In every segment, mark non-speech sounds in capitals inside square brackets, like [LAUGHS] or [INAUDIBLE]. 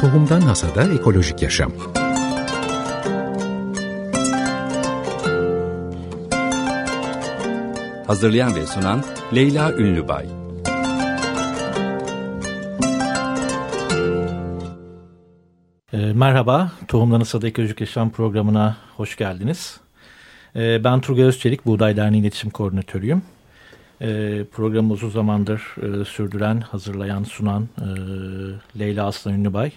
Tohumdan Hasada Ekolojik Yaşam Hazırlayan ve sunan Leyla Ünlübay E, merhaba, Tohumdan Hasada Ekolojik Yaşam programına hoş geldiniz. E, ben Turgay Özçelik, Buğday Derneği İletişim Koordinatörüyüm. E, programı uzun zamandır e, sürdüren, hazırlayan, sunan e, Leyla Aslan Ünlübay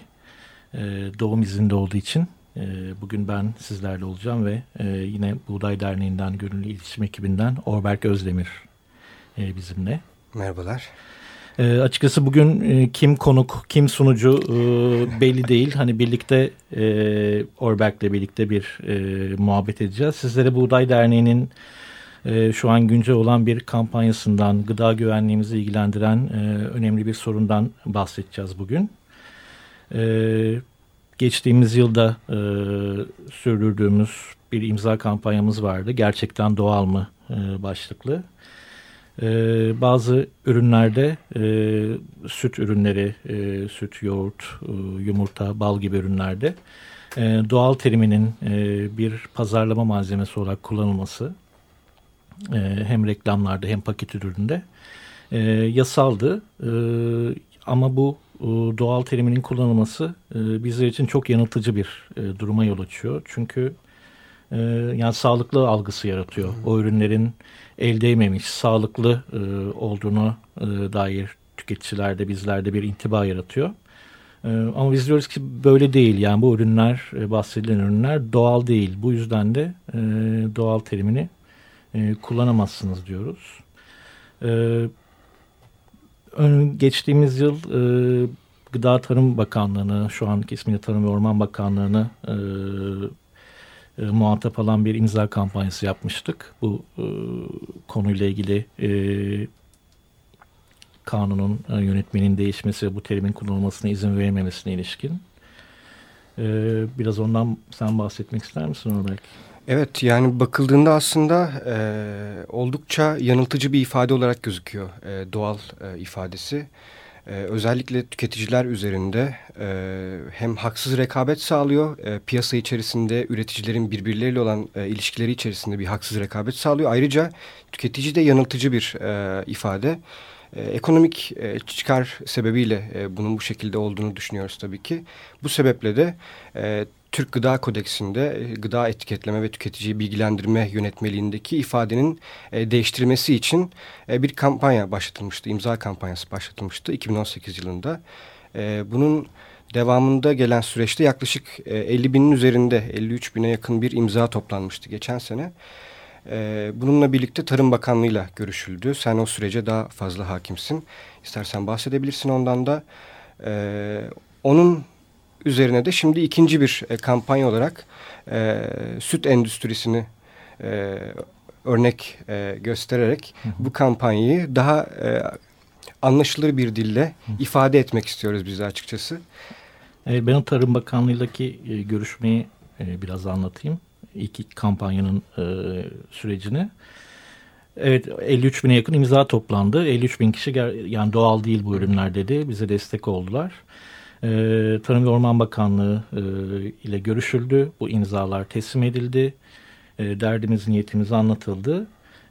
e, doğum izinde olduğu için e, bugün ben sizlerle olacağım ve e, yine Buğday Derneği'nden, Gönüllü İletişim Ekibinden Orberk Özdemir e, bizimle. Merhabalar. E, açıkçası bugün e, kim konuk, kim sunucu e, belli değil. Hani birlikte e, Orberk'le birlikte bir e, muhabbet edeceğiz. Sizlere Buğday Derneği'nin e, şu an güncel olan bir kampanyasından, gıda güvenliğimizi ilgilendiren e, önemli bir sorundan bahsedeceğiz bugün. E, geçtiğimiz yılda e, sürdürdüğümüz bir imza kampanyamız vardı. Gerçekten doğal mı e, başlıklı. Ee, bazı ürünlerde e, süt ürünleri, e, süt, yoğurt, e, yumurta, bal gibi ürünlerde e, doğal teriminin e, bir pazarlama malzemesi olarak kullanılması e, hem reklamlarda hem paket üründe e, yasaldı. E, ama bu e, doğal teriminin kullanılması e, bizler için çok yanıltıcı bir e, duruma yol açıyor. Çünkü e, yani sağlıklı algısı yaratıyor. O ürünlerin el değmemiş, sağlıklı e, olduğunu e, dair tüketicilerde, bizlerde bir intiba yaratıyor. E, ama biz diyoruz ki böyle değil. Yani bu ürünler, e, bahsedilen ürünler doğal değil. Bu yüzden de e, doğal terimini e, kullanamazsınız diyoruz. Geçtiğimiz yıl e, Gıda Tarım Bakanlığı'nı, şu anki ismiyle Tarım ve Orman Bakanlığı'nı e, e, muhatap alan bir imza kampanyası yapmıştık. Bu e, konuyla ilgili e, kanunun e, yönetmenin değişmesi bu terimin kullanılmasına izin verilmemesine ilişkin. E, biraz ondan sen bahsetmek ister misin Ömer? Evet yani bakıldığında aslında e, oldukça yanıltıcı bir ifade olarak gözüküyor e, doğal e, ifadesi. Ee, özellikle tüketiciler üzerinde e, hem haksız rekabet sağlıyor, e, piyasa içerisinde üreticilerin birbirleriyle olan e, ilişkileri içerisinde bir haksız rekabet sağlıyor. Ayrıca tüketici de yanıltıcı bir e, ifade. E, ekonomik e, çıkar sebebiyle e, bunun bu şekilde olduğunu düşünüyoruz tabii ki. Bu sebeple de e, Türk Gıda Kodeksinde e, gıda etiketleme ve tüketiciyi bilgilendirme yönetmeliğindeki ifadenin e, değiştirilmesi için e, bir kampanya başlatılmıştı. İmza kampanyası başlatılmıştı 2018 yılında. E, bunun devamında gelen süreçte yaklaşık e, 50 binin üzerinde 53 bine yakın bir imza toplanmıştı geçen sene. E, bununla birlikte Tarım Bakanlığı'yla görüşüldü. Sen o sürece daha fazla hakimsin. İstersen bahsedebilirsin ondan da. E, onun üzerine de şimdi ikinci bir e, kampanya olarak e, süt endüstrisini e, örnek e, göstererek hı hı. bu kampanyayı daha e, anlaşılır bir dille hı. ifade etmek istiyoruz biz de açıkçası. Ben Tarım Bakanlığı'ndaki e, görüşmeyi biraz anlatayım. İlk kampanyanın e, sürecini. Evet 53 bine yakın imza toplandı. 53 bin kişi yani doğal değil bu ürünler dedi. Bize destek oldular. E, Tarım ve Orman Bakanlığı e, ile görüşüldü. Bu imzalar teslim edildi. E, derdimiz, niyetimiz anlatıldı.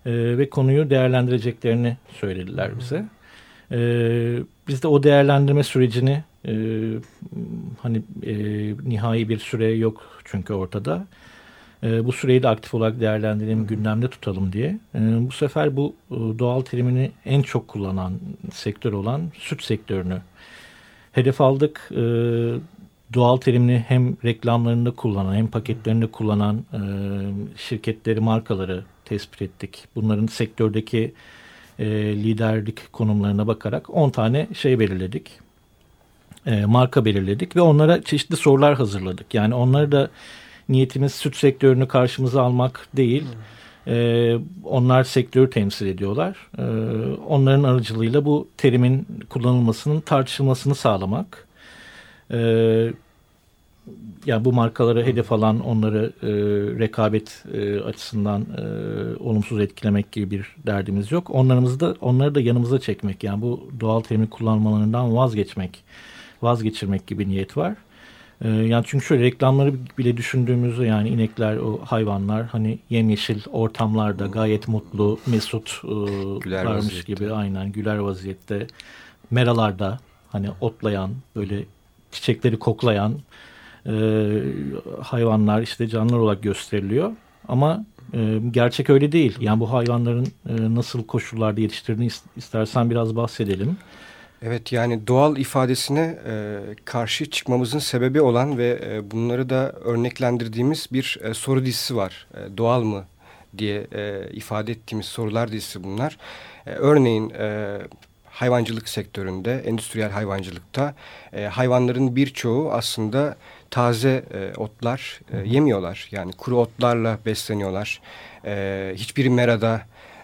E, ve konuyu değerlendireceklerini söylediler bize. E, biz de o değerlendirme sürecini e, hani e, nihai bir süre yok çünkü ortada. E, bu süreyi de aktif olarak değerlendirelim, gündemde tutalım diye. E, bu sefer bu e, doğal terimini en çok kullanan sektör olan süt sektörünü hedef aldık. E, doğal terimini hem reklamlarında kullanan hem paketlerinde kullanan e, şirketleri, markaları tespit ettik. Bunların sektördeki e, liderlik konumlarına bakarak 10 tane şey belirledik. E, marka belirledik ve onlara çeşitli sorular hazırladık. Yani onları da niyetimiz süt sektörünü karşımıza almak değil. Hmm. E, onlar sektörü temsil ediyorlar. E, onların aracılığıyla bu terimin kullanılmasının tartışılmasını sağlamak. E, yani bu markaları hedef alan onları e, rekabet e, açısından e, olumsuz etkilemek gibi bir derdimiz yok. Onlarımızı da onları da yanımıza çekmek yani bu doğal terimi kullanmalarından vazgeçmek vazgeçirmek gibi niyet var. E, yani çünkü şöyle reklamları bile düşündüğümüzde yani inekler, o hayvanlar hani yemyeşil ortamlarda gayet mutlu, mesut e, varmış gibi aynen güler vaziyette. Meralarda hani otlayan böyle çiçekleri koklayan e, hayvanlar işte canlılar olarak gösteriliyor. Ama e, gerçek öyle değil. Yani bu hayvanların e, nasıl koşullarda yetiştirdiğini istersen biraz bahsedelim. Evet yani doğal ifadesine e, karşı çıkmamızın sebebi olan ve e, bunları da örneklendirdiğimiz bir e, soru dizisi var. E, doğal mı diye e, ifade ettiğimiz sorular dizisi bunlar. E, örneğin e, hayvancılık sektöründe, endüstriyel hayvancılıkta e, hayvanların birçoğu aslında taze e, otlar e, yemiyorlar. Yani kuru otlarla besleniyorlar. E, hiçbir merada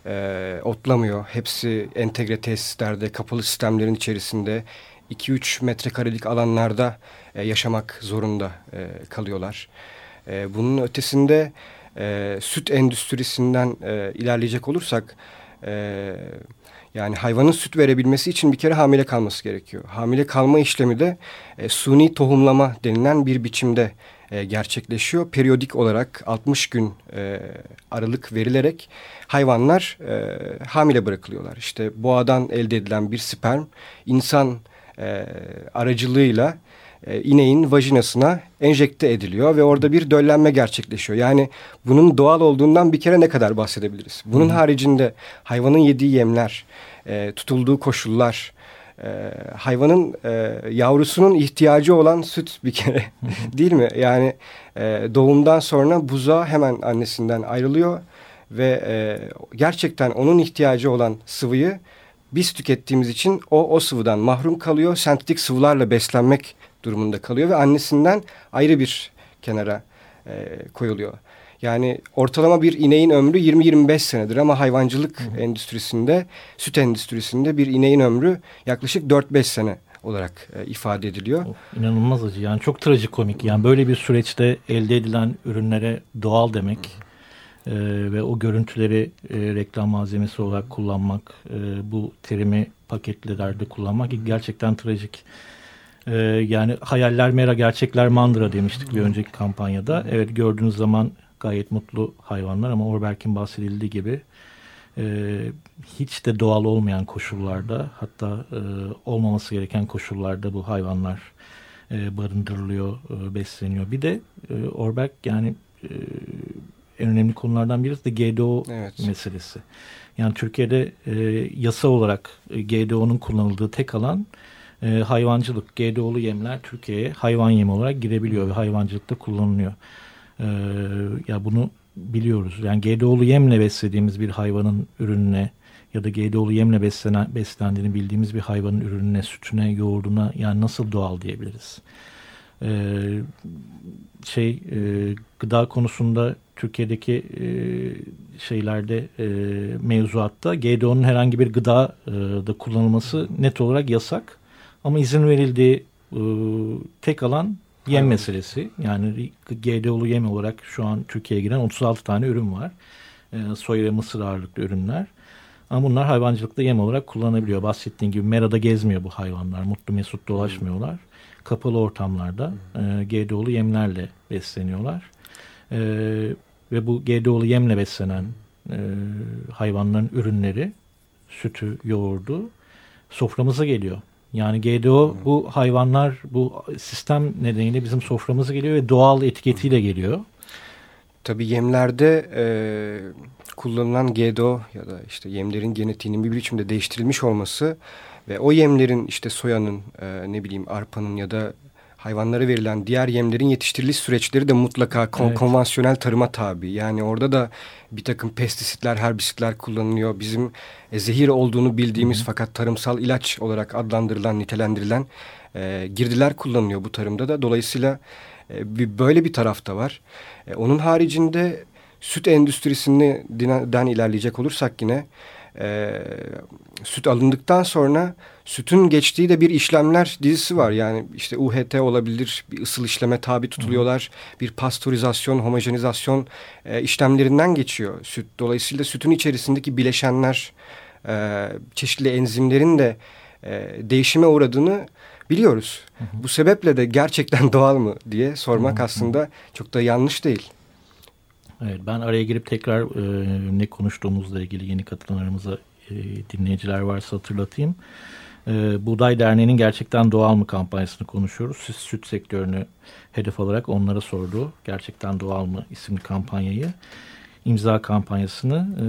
e, otlamıyor. Hepsi entegre tesislerde, kapalı sistemlerin içerisinde 2-3 metrekarelik alanlarda e, yaşamak zorunda e, kalıyorlar. E, bunun ötesinde e, süt endüstrisinden e, ilerleyecek olursak... E, yani hayvanın süt verebilmesi için bir kere hamile kalması gerekiyor. Hamile kalma işlemi de e, suni tohumlama denilen bir biçimde e, gerçekleşiyor. Periyodik olarak 60 gün e, aralık verilerek hayvanlar e, hamile bırakılıyorlar. İşte boğadan elde edilen bir sperm insan e, aracılığıyla e, ineğin vajinasına enjekte ediliyor ve orada bir döllenme gerçekleşiyor. Yani bunun doğal olduğundan bir kere ne kadar bahsedebiliriz? Bunun Hı. haricinde hayvanın yediği yemler, e, tutulduğu koşullar, e, hayvanın e, yavrusunun ihtiyacı olan süt bir kere [LAUGHS] değil mi? Yani e, doğumdan sonra buzağı hemen annesinden ayrılıyor ve e, gerçekten onun ihtiyacı olan sıvıyı biz tükettiğimiz için o, o sıvıdan mahrum kalıyor. Sentetik sıvılarla beslenmek durumunda kalıyor ve annesinden ayrı bir kenara e, koyuluyor. Yani ortalama bir ineğin ömrü 20-25 senedir ama hayvancılık hı hı. endüstrisinde, süt endüstrisinde bir ineğin ömrü yaklaşık 4-5 sene olarak e, ifade ediliyor. Of, inanılmaz acı yani çok trajikomik yani böyle bir süreçte elde edilen ürünlere doğal demek e, ve o görüntüleri e, reklam malzemesi olarak kullanmak, e, bu terimi paketlerde kullanmak gerçekten trajik. Ee, yani hayaller mera gerçekler mandıra demiştik bir önceki kampanyada. Evet gördüğünüz zaman gayet mutlu hayvanlar ama Orberk'in bahsedildiği gibi e, hiç de doğal olmayan koşullarda hatta e, olmaması gereken koşullarda bu hayvanlar e, barındırılıyor, e, besleniyor. Bir de e, Orberk yani e, en önemli konulardan birisi de GDO evet. meselesi. Yani Türkiye'de e, yasa olarak e, GDO'nun kullanıldığı tek alan e, hayvancılık. GDO'lu yemler Türkiye'ye hayvan yemi olarak girebiliyor ve hayvancılıkta kullanılıyor. E, ya bunu biliyoruz. Yani GDO'lu yemle beslediğimiz bir hayvanın ürününe ya da GDO'lu yemle beslenen, beslendiğini bildiğimiz bir hayvanın ürününe, sütüne, yoğurduna yani nasıl doğal diyebiliriz? Ee, şey e, gıda konusunda Türkiye'deki e, şeylerde e, mevzuatta GDO'nun herhangi bir gıda e, da kullanılması net olarak yasak. Ama izin verildiği e, tek alan yem Hayvan. meselesi. Yani GDO'lu yem olarak şu an Türkiye'ye giren 36 tane ürün var. E, soya ve mısır ağırlıklı ürünler. Ama bunlar hayvancılıkta yem olarak kullanabiliyor. Bahsettiğim gibi merada gezmiyor bu hayvanlar. Mutlu mesut dolaşmıyorlar. Kapalı ortamlarda e, GDO'lu yemlerle besleniyorlar. E, ve bu GDO'lu yemle beslenen e, hayvanların ürünleri, sütü, yoğurdu soframıza geliyor. Yani GDO hmm. bu hayvanlar bu sistem nedeniyle bizim soframıza geliyor ve doğal etiketiyle geliyor. Tabii yemlerde e, kullanılan GDO ya da işte yemlerin genetiğinin bir biçimde değiştirilmiş olması ve o yemlerin işte soyanın e, ne bileyim arpanın ya da hayvanlara verilen diğer yemlerin yetiştiriliş süreçleri de mutlaka kon evet. konvansiyonel tarıma tabi. Yani orada da bir takım pestisitler, herbisitler kullanılıyor. Bizim e, zehir olduğunu bildiğimiz Hı fakat tarımsal ilaç olarak adlandırılan, nitelendirilen e, girdiler kullanılıyor bu tarımda da. Dolayısıyla e, bir, böyle bir tarafta var. E, onun haricinde süt endüstrisinden ilerleyecek olursak yine e, süt alındıktan sonra sütün geçtiği de bir işlemler dizisi var. Yani işte UHT olabilir, bir ısıl işleme tabi tutuluyorlar. Bir pastörizasyon, homojenizasyon e, işlemlerinden geçiyor süt. Dolayısıyla sütün içerisindeki bileşenler, e, çeşitli enzimlerin de e, değişime uğradığını biliyoruz. Hı hı. Bu sebeple de gerçekten [LAUGHS] doğal mı diye sormak hı hı. aslında çok da yanlış değil. Evet, ben araya girip tekrar e, ne konuştuğumuzla ilgili yeni katılanlarımıza e, dinleyiciler varsa hatırlatayım. E, Buğday Derneği'nin gerçekten doğal mı kampanyasını konuşuyoruz. Siz süt sektörünü hedef alarak onlara sordu. Gerçekten doğal mı isimli kampanyayı imza kampanyasını. E,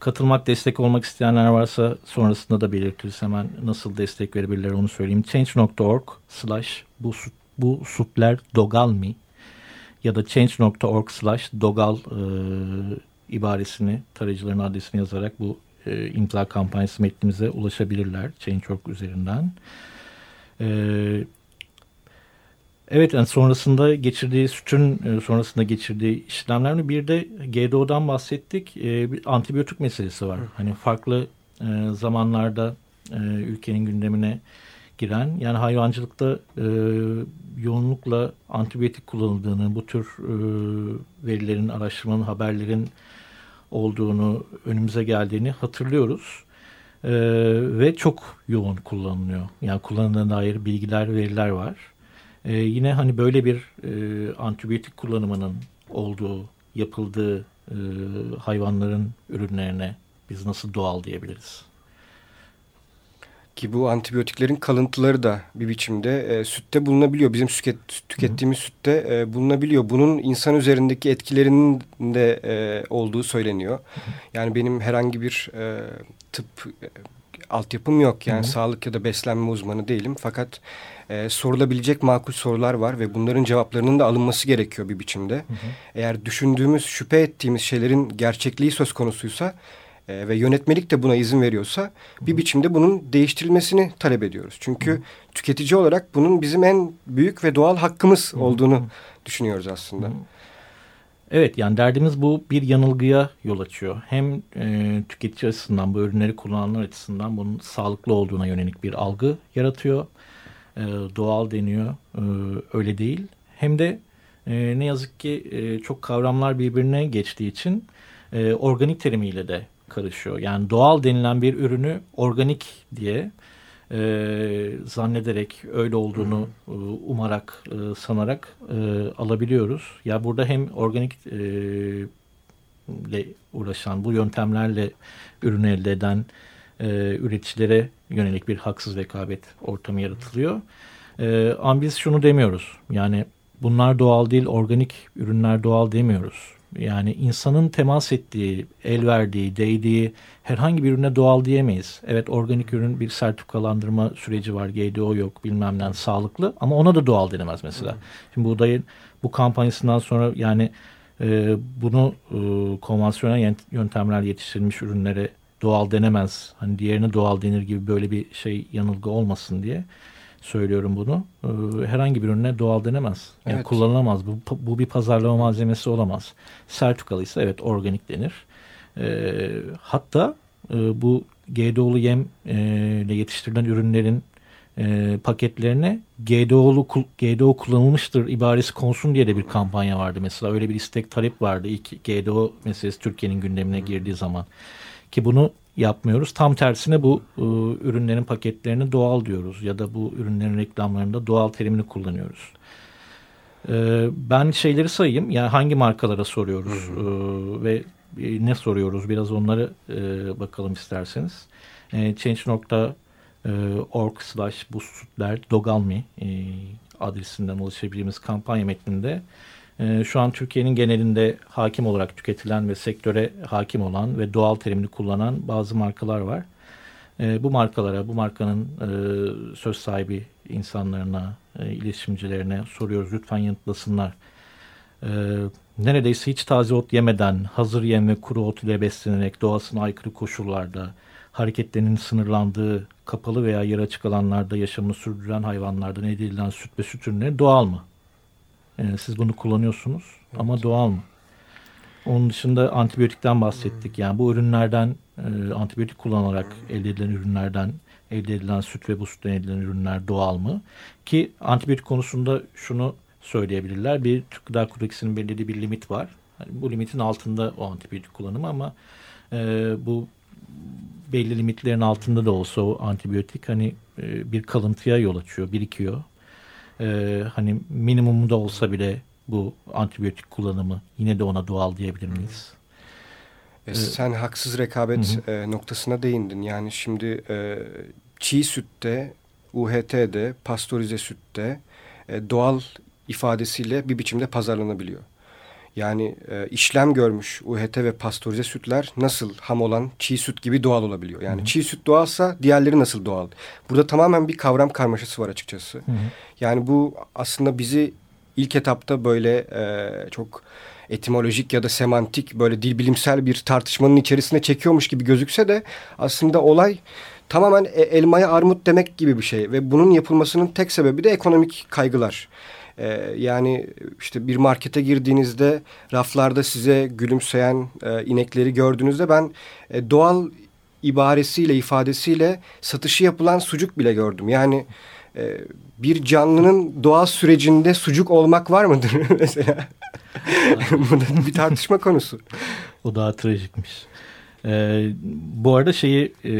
katılmak, destek olmak isteyenler varsa sonrasında da belirtiriz. Hemen nasıl destek verebilirler onu söyleyeyim. Change.org slash bu, bu sütler dogal mi ya da change.org slash dogal e, ibaresini tarayıcıların adresini yazarak bu e, imza kampanyası metnimize ulaşabilirler Change.org üzerinden. E, Evet yani sonrasında geçirdiği sütün e, sonrasında geçirdiği işlemlerini bir de GDO'dan bahsettik. E, bir antibiyotik meselesi var. Hani farklı e, zamanlarda e, ülkenin gündemine giren yani hayvancılıkta e, yoğunlukla antibiyotik kullanıldığını bu tür e, verilerin, araştırmanın, haberlerin olduğunu önümüze geldiğini hatırlıyoruz. E, ve çok yoğun kullanılıyor. Yani kullanıldığına dair bilgiler, veriler var. E, yine hani böyle bir e, antibiyotik kullanımının olduğu, yapıldığı e, hayvanların ürünlerine biz nasıl doğal diyebiliriz? Ki bu antibiyotiklerin kalıntıları da bir biçimde e, sütte bulunabiliyor. Bizim süket, tükettiğimiz Hı. sütte e, bulunabiliyor. Bunun insan üzerindeki etkilerinin de e, olduğu söyleniyor. Hı. Yani benim herhangi bir e, tıp e, altyapım yok. Yani Hı. sağlık ya da beslenme uzmanı değilim. Fakat e, sorulabilecek makul sorular var ve bunların cevaplarının da alınması gerekiyor bir biçimde. Hı. Eğer düşündüğümüz, şüphe ettiğimiz şeylerin gerçekliği söz konusuysa e, ve yönetmelik de buna izin veriyorsa hı hı. bir biçimde bunun değiştirilmesini talep ediyoruz. Çünkü hı hı. tüketici olarak bunun bizim en büyük ve doğal hakkımız hı hı. olduğunu düşünüyoruz aslında. Hı hı. Evet yani derdimiz bu bir yanılgıya yol açıyor. Hem e, tüketici açısından bu ürünleri kullananlar açısından bunun sağlıklı olduğuna yönelik bir algı yaratıyor e, doğal deniyor. E, öyle değil. Hem de e, ne yazık ki e, çok kavramlar birbirine geçtiği için e, organik terimiyle de karışıyor. Yani doğal denilen bir ürünü organik diye e, zannederek öyle olduğunu e, umarak e, sanarak e, alabiliyoruz. Ya burada hem organik e, ile uğraşan bu yöntemlerle ürün elde eden e, üreticilere yönelik bir haksız rekabet ortamı yaratılıyor. E, ama biz şunu demiyoruz. Yani bunlar doğal değil, organik ürünler doğal demiyoruz. Yani insanın temas ettiği, el verdiği, değdiği herhangi bir ürüne doğal diyemeyiz. Evet organik ürün bir sertifikalandırma süreci var. GDO yok bilmem ne sağlıklı ama ona da doğal denemez mesela. Hı. Şimdi buğdayın bu kampanyasından sonra yani e, bunu e, konvansiyonel yöntemlerle yetiştirilmiş ürünlere doğal denemez. Hani diğerine doğal denir gibi böyle bir şey yanılgı olmasın diye söylüyorum bunu. Ee, herhangi bir ürüne doğal denemez. Yani evet. kullanılamaz. Bu, bu bir pazarlama malzemesi olamaz. Sertifikalıysa evet organik denir. Ee, hatta e, bu GDO'lu yem e, ile yetiştirilen ürünlerin e, paketlerine GDO'lu GDO kullanılmıştır ibaresi konsun diye de bir kampanya vardı mesela. Öyle bir istek talep vardı ilk GDO meselesi Türkiye'nin gündemine girdiği zaman. Ki bunu yapmıyoruz. Tam tersine bu e, ürünlerin paketlerini doğal diyoruz ya da bu ürünlerin reklamlarında doğal terimini kullanıyoruz. E, ben şeyleri sayayım. Yani hangi markalara soruyoruz E, ve e, ne soruyoruz? Biraz onları e, bakalım isterseniz. E, Change.org slash bu sütler dogalmi e, adresinden ulaşabileceğimiz kampanya metninde e, şu an Türkiye'nin genelinde hakim olarak tüketilen ve sektöre hakim olan ve doğal terimini kullanan bazı markalar var. E, bu markalara, bu markanın e, söz sahibi insanlarına, e, iletişimcilerine soruyoruz. Lütfen yanıtlasınlar. E, neredeyse hiç taze ot yemeden, hazır yem ve kuru ot ile beslenerek doğasına aykırı koşullarda, hareketlerinin sınırlandığı kapalı veya yer açık alanlarda yaşamını sürdüren hayvanlardan elde edilen süt ve süt ürünleri doğal mı? E, siz bunu kullanıyorsunuz evet. ama doğal mı? Onun dışında antibiyotikten bahsettik. Yani bu ürünlerden e, antibiyotik kullanarak elde edilen ürünlerden elde edilen süt ve bu sütten elde edilen ürünler doğal mı? Ki antibiyotik konusunda şunu söyleyebilirler. Bir Türk Gıda Kodeksinin belirlediği bir limit var. Yani bu limitin altında o antibiyotik kullanımı ama e, bu belli limitlerin altında da olsa o antibiyotik hani e, bir kalıntıya yol açıyor, birikiyor. E, hani minimumda olsa bile bu antibiyotik kullanımı yine de ona doğal diyebilir miyiz? E, sen ee, haksız rekabet hı hı. E, noktasına değindin. Yani şimdi e, çiğ sütte, UHT'de, pastörize sütte e, doğal ifadesiyle bir biçimde pazarlanabiliyor. Yani e, işlem görmüş UHT ve pastörize sütler nasıl ham olan çiğ süt gibi doğal olabiliyor. Yani Hı -hı. çiğ süt doğalsa diğerleri nasıl doğal? Burada tamamen bir kavram karmaşası var açıkçası. Hı -hı. Yani bu aslında bizi ilk etapta böyle e, çok etimolojik ya da semantik böyle dil bilimsel bir tartışmanın içerisine çekiyormuş gibi gözükse de aslında olay tamamen e, elmaya armut demek gibi bir şey ve bunun yapılmasının tek sebebi de ekonomik kaygılar. Ee, yani işte bir markete girdiğinizde raflarda size gülümseyen e, inekleri gördüğünüzde ben e, doğal ibaresiyle ifadesiyle satışı yapılan sucuk bile gördüm. Yani e, bir canlının doğal sürecinde sucuk olmak var mıdır [LAUGHS] mesela? [LAUGHS] Bu da bir tartışma konusu. O daha trajikmiş. Ee, bu arada şeyi e,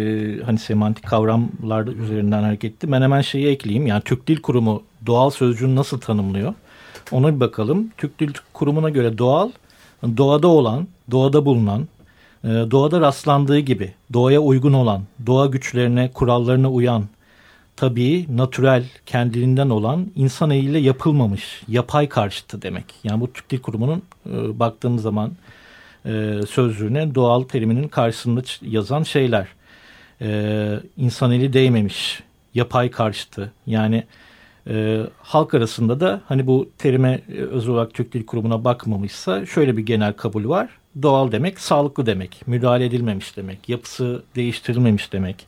hani semantik kavramlar üzerinden hareketli. Ben hemen şeyi ekleyeyim. Yani Türk Dil Kurumu doğal sözcüğünü nasıl tanımlıyor? Ona bir bakalım. Türk Dil Kurumu'na göre doğal, doğada olan, doğada bulunan, e, doğada rastlandığı gibi, doğaya uygun olan, doğa güçlerine, kurallarına uyan, tabii, natürel, kendiliğinden olan, insan eliyle yapılmamış, yapay karşıtı demek. Yani bu Türk Dil Kurumu'nun e, baktığımız zaman e, sözlüğüne doğal teriminin karşısında yazan şeyler. E, insan eli değmemiş, yapay karşıtı. Yani e, halk arasında da hani bu terime e, özel olarak Türk Dil Kurumu'na bakmamışsa şöyle bir genel kabul var. Doğal demek sağlıklı demek, müdahale edilmemiş demek, yapısı değiştirilmemiş demek,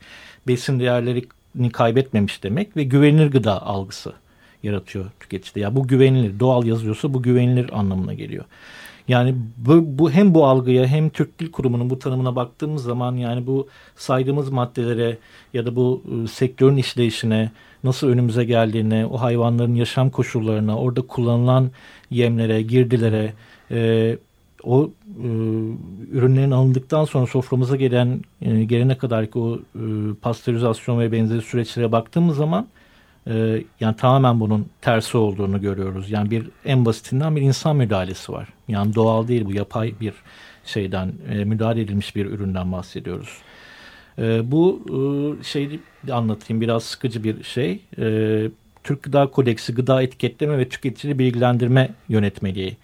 besin değerlerini kaybetmemiş demek ve güvenilir gıda algısı yaratıyor tüketicide. Ya bu güvenilir, doğal yazıyorsa bu güvenilir anlamına geliyor. Yani bu, bu hem bu algıya hem Türk Dil Kurumu'nun bu tanımına baktığımız zaman yani bu saydığımız maddelere ya da bu e, sektörün işleyişine nasıl önümüze geldiğine, o hayvanların yaşam koşullarına, orada kullanılan yemlere, girdilere, e, o e, ürünlerin alındıktan sonra soframıza gelen e, gelene kadar ki o e, pastörizasyon ve benzeri süreçlere baktığımız zaman e, yani tamamen bunun tersi olduğunu görüyoruz. Yani bir en basitinden bir insan müdahalesi var. Yani doğal değil bu yapay bir şeyden e, müdahale edilmiş bir üründen bahsediyoruz. E, bu e, şeyi anlatayım biraz sıkıcı bir şey. E, Türk Gıda Kodeksi Gıda Etiketleme ve Tüketici Bilgilendirme Yönetmeliği.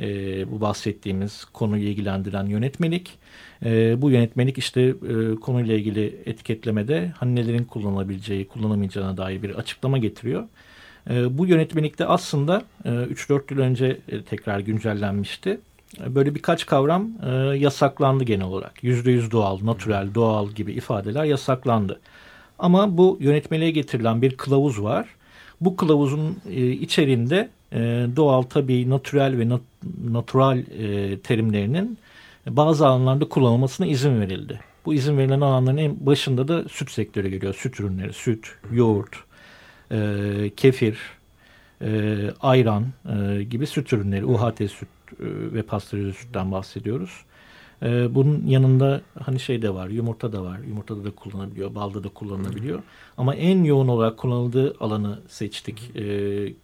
E, bu bahsettiğimiz konuyu ilgilendiren yönetmelik. E, bu yönetmelik işte e, konuyla ilgili etiketlemede hani nelerin kullanılabileceği, kullanamayacağına dair bir açıklama getiriyor. E, bu yönetmelikte aslında e, 3-4 yıl önce e, tekrar güncellenmişti. Böyle birkaç kavram e, yasaklandı genel olarak. %100 doğal, natürel, doğal gibi ifadeler yasaklandı. Ama bu yönetmeliğe getirilen bir kılavuz var. Bu kılavuzun e, içeriğinde e, doğal, tabii, natürel ve nat natural e, terimlerinin bazı alanlarda kullanılmasına izin verildi. Bu izin verilen alanların en başında da süt sektörü geliyor. Süt ürünleri, süt, yoğurt, e, kefir, e, ayran e, gibi süt ürünleri, UHT süt ve pastörize sütten bahsediyoruz. E, bunun yanında hani şey de var, yumurta da var. Yumurtada da kullanabiliyor, balda da kullanılabiliyor. Ama en yoğun olarak kullanıldığı alanı seçtik. E,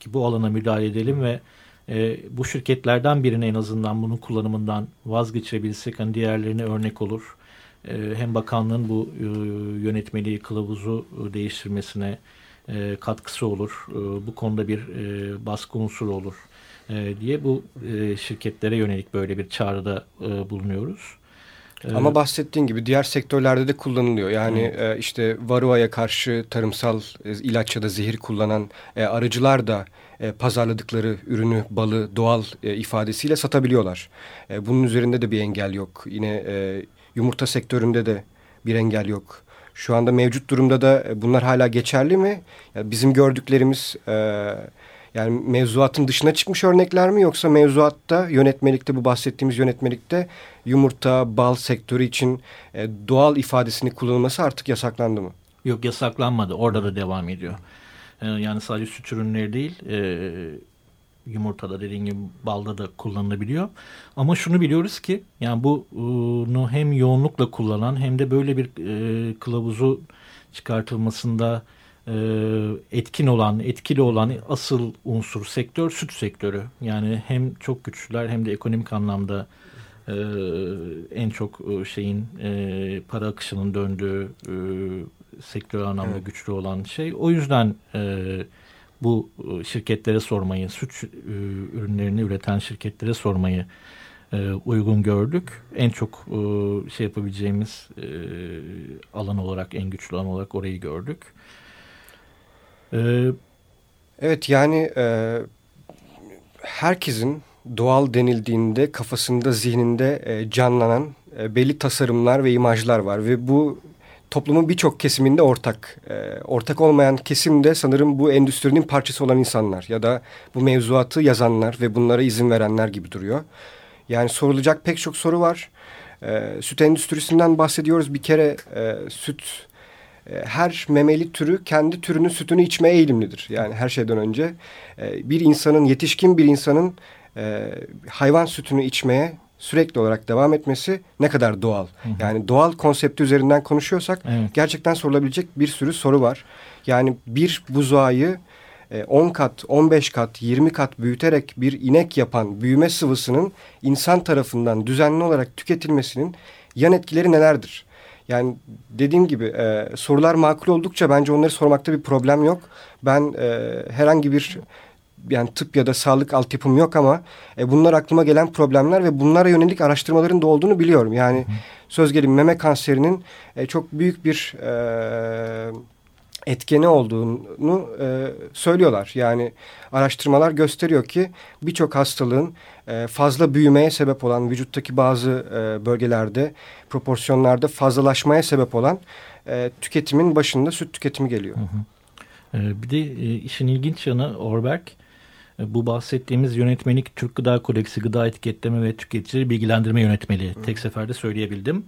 ki bu alana müdahale edelim ve e, bu şirketlerden birine en azından bunun kullanımından vazgeçebilsek hani diğerlerine örnek olur. E, hem bakanlığın bu e, yönetmeliği kılavuzu e, değiştirmesine e, katkısı olur. E, bu konuda bir e, baskı unsuru olur e, diye bu e, şirketlere yönelik böyle bir çağrıda e, bulunuyoruz. E, Ama bahsettiğin gibi diğer sektörlerde de kullanılıyor. Yani e, işte varuaya karşı tarımsal e, ilaç ya da zehir kullanan e, arıcılar da e, pazarladıkları ürünü, balı doğal e, ifadesiyle satabiliyorlar. E, bunun üzerinde de bir engel yok. Yine e, yumurta sektöründe de bir engel yok. Şu anda mevcut durumda da e, bunlar hala geçerli mi? Yani bizim gördüklerimiz e, yani mevzuatın dışına çıkmış örnekler mi yoksa mevzuatta yönetmelikte bu bahsettiğimiz yönetmelikte yumurta, bal sektörü için e, doğal ifadesini kullanılması artık yasaklandı mı? Yok yasaklanmadı. Orada da devam ediyor. Ee, yani sadece süt ürünleri değil e, yumurtada dediğim gibi balda da kullanılabiliyor. Ama şunu biliyoruz ki yani bunu hem yoğunlukla kullanan hem de böyle bir e, kılavuzu çıkartılmasında e, etkin olan, etkili olan asıl unsur sektör süt sektörü. Yani hem çok güçlüler hem de ekonomik anlamda e, en çok e, şeyin e, para akışının döndüğü e, sektör anlamda evet. güçlü olan şey. O yüzden e, bu şirketlere sormayı, süt e, ürünlerini üreten şirketlere sormayı e, uygun gördük. En çok e, şey yapabileceğimiz e, alan olarak, en güçlü alan olarak orayı gördük. E, evet yani e, herkesin doğal denildiğinde kafasında, zihninde e, canlanan e, belli tasarımlar ve imajlar var ve bu toplumun birçok kesiminde ortak. E, ortak olmayan kesim de sanırım bu endüstrinin parçası olan insanlar ya da bu mevzuatı yazanlar ve bunlara izin verenler gibi duruyor. Yani sorulacak pek çok soru var. E, süt endüstrisinden bahsediyoruz. Bir kere e, süt her memeli türü kendi türünün sütünü içmeye eğilimlidir. Yani her şeyden önce e, bir insanın yetişkin bir insanın e, hayvan sütünü içmeye sürekli olarak devam etmesi ne kadar doğal. Hı hı. Yani doğal konsepti üzerinden konuşuyorsak evet. gerçekten sorulabilecek bir sürü soru var. Yani bir buzağıyı 10 e, kat, 15 kat, 20 kat büyüterek bir inek yapan büyüme sıvısının insan tarafından düzenli olarak tüketilmesinin yan etkileri nelerdir? Yani dediğim gibi e, sorular makul oldukça bence onları sormakta bir problem yok. Ben e, herhangi bir yani tıp ya da sağlık altyapım yok ama e, bunlar aklıma gelen problemler ve bunlara yönelik araştırmaların da olduğunu biliyorum. Yani söz gelimi meme kanserinin e, çok büyük bir e, etkeni olduğunu e, söylüyorlar. Yani araştırmalar gösteriyor ki birçok hastalığın e, fazla büyümeye sebep olan vücuttaki bazı e, bölgelerde proporsiyonlarda fazlalaşmaya sebep olan e, tüketimin başında süt tüketimi geliyor. Hı hı. E, bir de e, işin ilginç yanı Orberg e, bu bahsettiğimiz yönetmelik Türk Gıda Kodeksi Gıda Etiketleme ve Tüketici Bilgilendirme Yönetmeliği. Tek seferde söyleyebildim.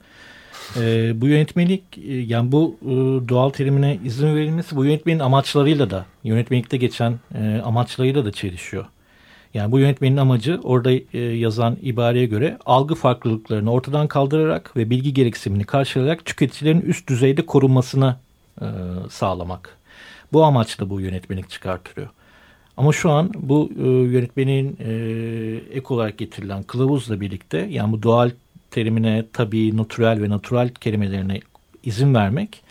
E, bu yönetmelik e, yani bu e, doğal terimine izin verilmesi bu yönetmenin amaçlarıyla da yönetmelikte geçen e, amaçlarıyla da çelişiyor. Yani bu yönetmenin amacı orada e, yazan ibareye göre algı farklılıklarını ortadan kaldırarak ve bilgi gereksinimini karşılayarak tüketicilerin üst düzeyde korunmasını e, sağlamak. Bu amaçla bu yönetmelik çıkartılıyor. Ama şu an bu e, yönetmenin e, ek olarak getirilen kılavuzla birlikte yani bu doğal terimine tabii, natürel ve natural kelimelerine izin vermek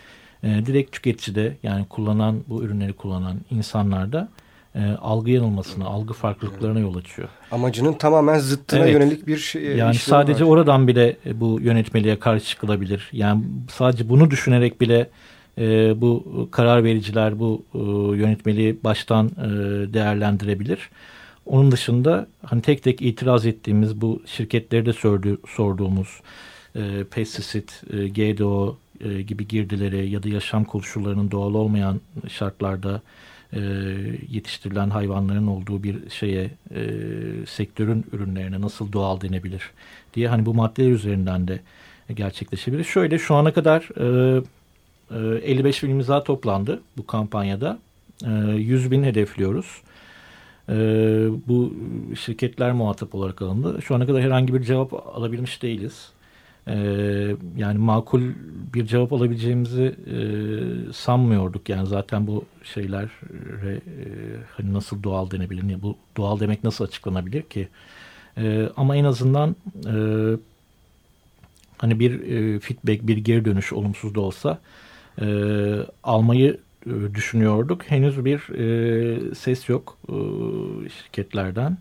e, direkt tüketicide yani kullanan bu ürünleri kullanan insanlarda e, algı yanılmasına, algı farklılıklarına yol açıyor. Amacının tamamen zıttına evet. yönelik bir şey. Yani sadece var. oradan bile bu yönetmeliğe karşı çıkılabilir. Yani sadece bunu düşünerek bile e, bu karar vericiler bu e, yönetmeliği baştan e, değerlendirebilir. Onun dışında hani tek tek itiraz ettiğimiz bu şirketlerde sordu, sorduğumuz e, pestisit, e, GDO e, gibi girdileri ya da yaşam koşullarının doğal olmayan şartlarda e, yetiştirilen hayvanların olduğu bir şeye e, sektörün ürünlerine nasıl doğal denebilir diye hani bu maddeler üzerinden de gerçekleşebilir. Şöyle şu ana kadar e, 55 bin imza toplandı bu kampanyada. 100 bin hedefliyoruz. Bu şirketler muhatap olarak alındı. Şu ana kadar herhangi bir cevap alabilmiş değiliz. Yani makul bir cevap alabileceğimizi sanmıyorduk. Yani zaten bu şeyler hani nasıl doğal denebilir? Bu doğal demek nasıl açıklanabilir ki? Ama en azından hani bir feedback, bir geri dönüş olumsuz da olsa e, almayı e, düşünüyorduk. Henüz bir e, ses yok e, şirketlerden.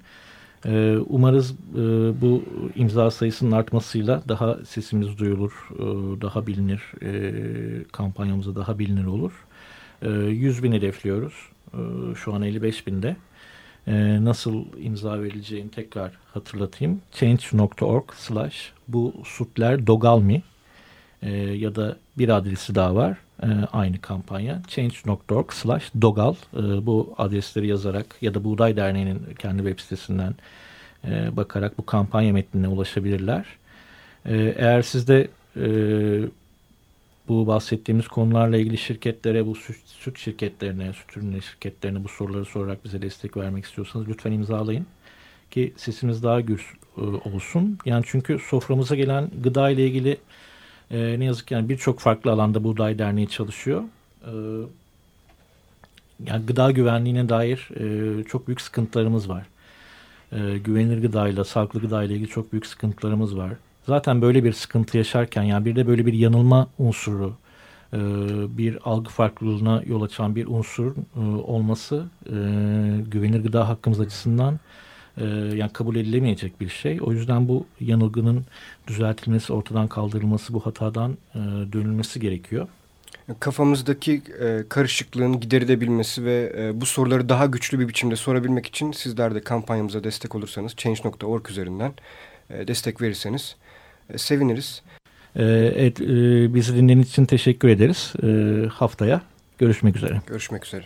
E, umarız e, bu imza sayısının artmasıyla daha sesimiz duyulur, e, daha bilinir, e, kampanyamıza daha bilinir olur. E, 100 bin hedefliyoruz. E, şu an 55 binde. E, nasıl imza verileceğini tekrar hatırlatayım. Change.org slash bu sutler dogalmi e, ya da bir adresi daha var e, aynı kampanya. Change.org slash dogal e, bu adresleri yazarak ya da Buğday Derneği'nin kendi web sitesinden e, bakarak bu kampanya metnine ulaşabilirler. E, eğer siz de e, bu bahsettiğimiz konularla ilgili şirketlere, bu süt şirketlerine, süt ürünleri şirketlerine bu soruları sorarak bize destek vermek istiyorsanız lütfen imzalayın ki sesimiz daha gür e, olsun. Yani çünkü soframıza gelen gıda ile ilgili e, ne yazık ki yani birçok farklı alanda Buğday Derneği çalışıyor. E, yani gıda güvenliğine dair e, çok büyük sıkıntılarımız var. E, güvenilir gıdayla, sağlıklı gıdayla ilgili çok büyük sıkıntılarımız var. Zaten böyle bir sıkıntı yaşarken yani bir de böyle bir yanılma unsuru, e, bir algı farklılığına yol açan bir unsur e, olması e, güvenilir gıda hakkımız açısından e, yani kabul edilemeyecek bir şey. O yüzden bu yanılgının düzeltilmesi, ortadan kaldırılması, bu hatadan e, dönülmesi gerekiyor. Kafamızdaki e, karışıklığın giderilebilmesi ve e, bu soruları daha güçlü bir biçimde sorabilmek için sizler de kampanyamıza destek olursanız Change.org üzerinden e, destek verirseniz e, seviniriz. E, evet, e, bizi dinlediğiniz için teşekkür ederiz. E, haftaya görüşmek üzere. Görüşmek üzere.